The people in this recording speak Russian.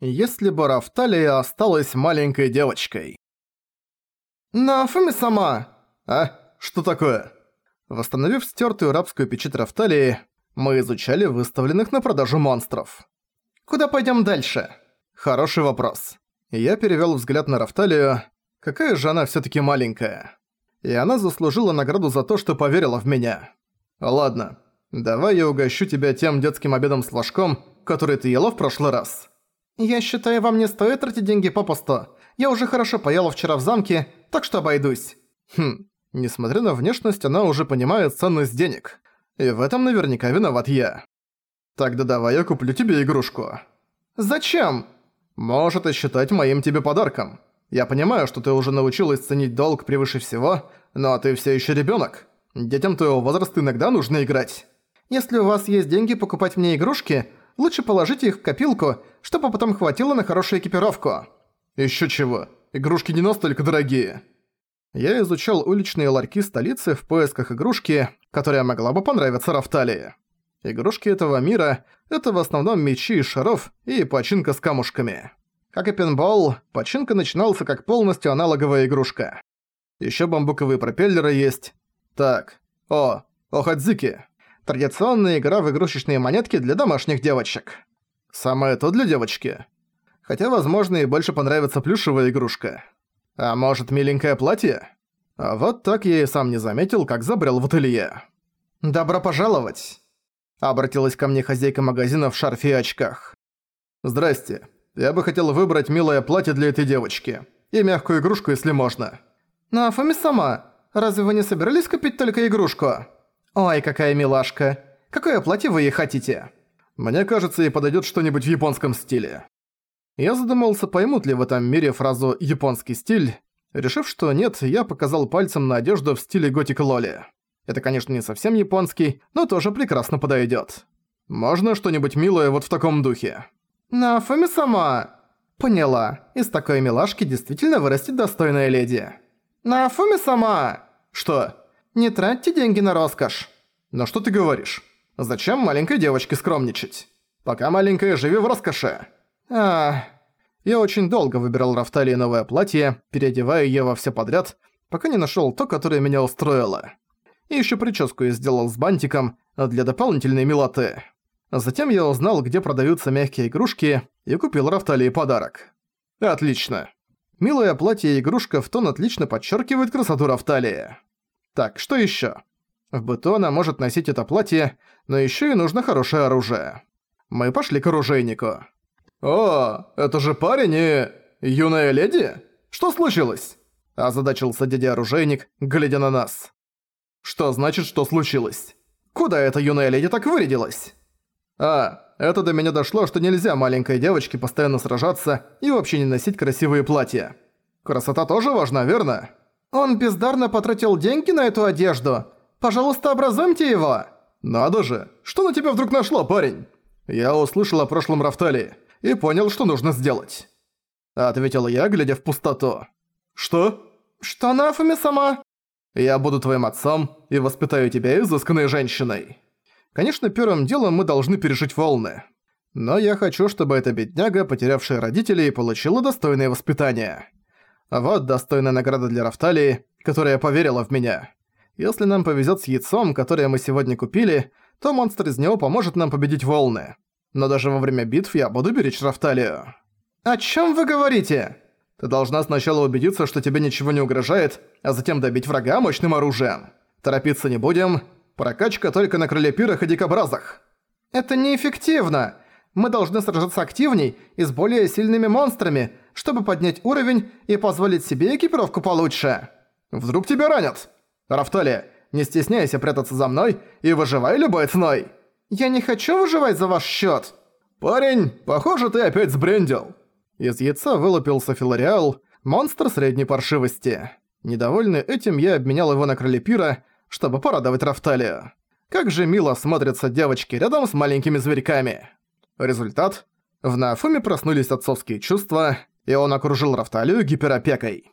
если бы Рафталия осталась маленькой девочкой. «Нафуми сама!» «А? Что такое?» Восстановив стертую рабскую печать Рафталии, мы изучали выставленных на продажу монстров. «Куда пойдем дальше?» «Хороший вопрос». Я перевёл взгляд на Рафталию. Какая же она всё-таки маленькая. И она заслужила награду за то, что поверила в меня. Ладно, давай я угощу тебя тем детским обедом с ложком, который ты ела в прошлый раз. «Я считаю, вам не стоит тратить деньги попусту. Я уже хорошо поела вчера в замке, так что обойдусь». Хм, несмотря на внешность, она уже понимает ценность денег. И в этом наверняка виноват я. Тогда давай я куплю тебе игрушку. Зачем? Может и считать моим тебе подарком. Я понимаю, что ты уже научилась ценить долг превыше всего, но ты все еще ребенок. Детям твоего возраста иногда нужно играть. Если у вас есть деньги покупать мне игрушки, лучше положите их в копилку, чтобы потом хватило на хорошую экипировку. Ещё чего, игрушки не настолько дорогие. Я изучал уличные ларьки столицы в поисках игрушки, которая могла бы понравиться Рафталии. Игрушки этого мира — это в основном мечи из шаров и починка с камушками. Как и пинбол, починка начинался как полностью аналоговая игрушка. Ещё бамбуковые пропеллеры есть. Так, о, Охадзики. Традиционная игра в игрушечные монетки для домашних девочек. Самое то для девочки. Хотя, возможно, и больше понравится плюшевая игрушка. А может, миленькое платье? А вот так я и сам не заметил, как забрел в ателье. «Добро пожаловать!» Обратилась ко мне хозяйка магазина в шарфе и очках. «Здрасте. Я бы хотел выбрать милое платье для этой девочки. И мягкую игрушку, если можно». «Нафами сама, разве вы не собирались купить только игрушку?» «Ой, какая милашка. Какое платье вы ей хотите?» «Мне кажется, ей подойдет что-нибудь в японском стиле». Я задумался, поймут ли в этом мире фразу «японский стиль». Решив, что нет, я показал пальцем на одежду в стиле готик лоли. Это, конечно, не совсем японский, но тоже прекрасно подойдет. Можно что-нибудь милое вот в таком духе? Нафами сама. Поняла. Из такой милашки действительно вырастет достойная леди. Нафами сама. Что? Не тратьте деньги на роскошь. Но что ты говоришь? Зачем маленькой девочке скромничать? Пока маленькая, живи в роскоши. А, Я очень долго выбирал Рафталии новое платье, переодевая её во все подряд, пока не нашёл то, которое меня устроило. И ещё прическу я сделал с бантиком для дополнительной милоты. Затем я узнал, где продаются мягкие игрушки, и купил Рафталии подарок. Отлично. Милое платье и игрушка в тон отлично подчеркивает красоту Рафталии. Так, что еще? В быту она может носить это платье, но еще и нужно хорошее оружие. Мы пошли к оружейнику. «О, это же парень и... юная леди? Что случилось?» Озадачился дядя-оружейник, глядя на нас. «Что значит, что случилось? Куда эта юная леди так вырядилась?» «А, это до меня дошло, что нельзя маленькой девочке постоянно сражаться и вообще не носить красивые платья. Красота тоже важна, верно?» Он бездарно потратил деньги на эту одежду. Пожалуйста, образуемте его. Надо же, что на тебя вдруг нашло, парень? Я услышал о прошлом Рафталии и понял, что нужно сделать. Ответил я, глядя в пустоту. Что? Что Нафуми сама? Я буду твоим отцом и воспитаю тебя изысканной женщиной. Конечно, первым делом мы должны пережить волны. Но я хочу, чтобы эта бедняга, потерявшая родителей, получила достойное воспитание. Вот достойная награда для Рафталии, которая поверила в меня. Если нам повезет с яйцом, которое мы сегодня купили, то монстр из него поможет нам победить волны. Но даже во время битв я буду беречь Рафталию. «О чем вы говорите?» Ты должна сначала убедиться, что тебе ничего не угрожает, а затем добить врага мощным оружием. Торопиться не будем. Прокачка только на крылепирах и дикобразах. Это неэффективно. Мы должны сражаться активней и с более сильными монстрами, чтобы поднять уровень и позволить себе экипировку получше. Вдруг тебя ранят? Рафтали, не стесняйся прятаться за мной и выживай любой ценой. Я не хочу выживать за ваш счет. Парень, похоже, ты опять сбрендил. Из яйца вылупился Филариал, монстр средней паршивости. Недовольный этим, я обменял его на кролепира, чтобы порадовать Рафталию. Как же мило смотрятся девочки рядом с маленькими зверьками. Результат? В Нафуме проснулись отцовские чувства, и он окружил Рафталию гиперопекой.